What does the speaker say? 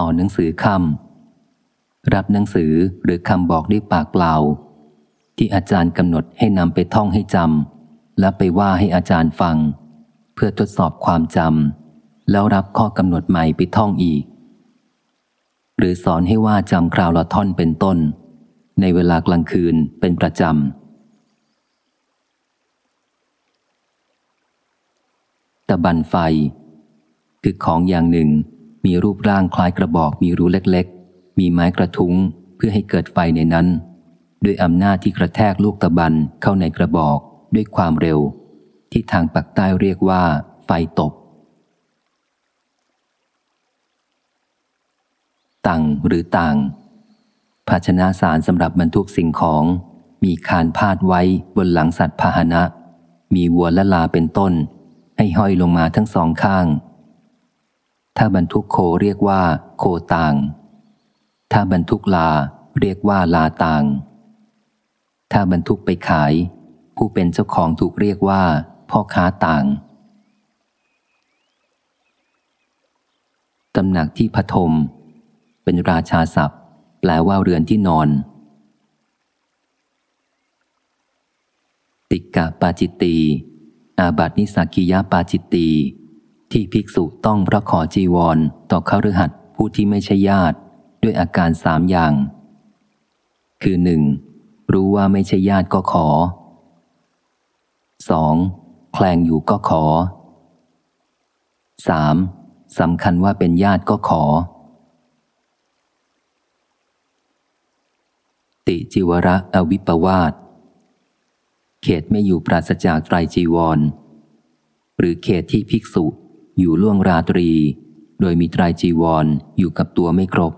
ต่อหนังสือคำรับหนังสือหรือคำบอกด้วยปากเปล่า ที่อาจารย์กำหนดให้นำไปท่องให้จำและไปว่าให้อาจารย์ฟัง เพื่อทดสอบความจำแล้วรับข้อกำหนดใหม่ไปท่องอีก หรือสอนให้ว่าจำคราวละท่อนเป็นต้น ในเวลากลางคืนเป็นประจำตะบันไฟ คือของอย่างหนึ่ง มีรูปร่างคล้ายกระบอกมีรูเล็กๆ มีไม้กระทุ้งเพื่อให้เกิดไฟในนั้น ด้วยอำนาจที่กระแทกลูกตะบันเข้าในกระบอกด้วยความเร็ว ที่ทางปักใต้เรียกว่า ไฟตบ ตังหรือต่าง ภาชนะสารสำหรับบรรทุกสิ่งของ มีคานพาดไว้บนหลังสัตว์พาหนะ มีวัวและลาเป็นต้น ให้ห้อยลงมาทั้งสองข้าง ถ้าบรรทุกโคเรียกว่า โคต่าง ถ้าบรรทุกลาเรียกว่าลาต่าง ถ้าบรรทุกไปขาย ผู้เป็นเจ้าของถูกเรียกว่า พ่อค้าต่างตำหนักที่พทม เป็นราชาศัพท์ แปลว่าเรือนที่นอน ติกะปาจิตตีอาบัตินิสักิยาปาจิตตี ภิกษุต้องพระขอจีวร ต่อขรหัสผู้ที่ไม่ใช่ญาติ ด้วยอาการสามอย่าง คือหนึ่งรู้ว่าไม่ใช่ญาติก็ขอสองแคลงอยู่ก็ขอสามสำคัญว่าเป็นญาติก็ขอ ติจิวระอวิปวาสเขตไม่อยู่ปราศจากไตรจีวร หรือเขตที่ภิกษุ อยู่ล่วงราตรี โดยมีตรายจีวรออยู่กับตัวไม่ครบ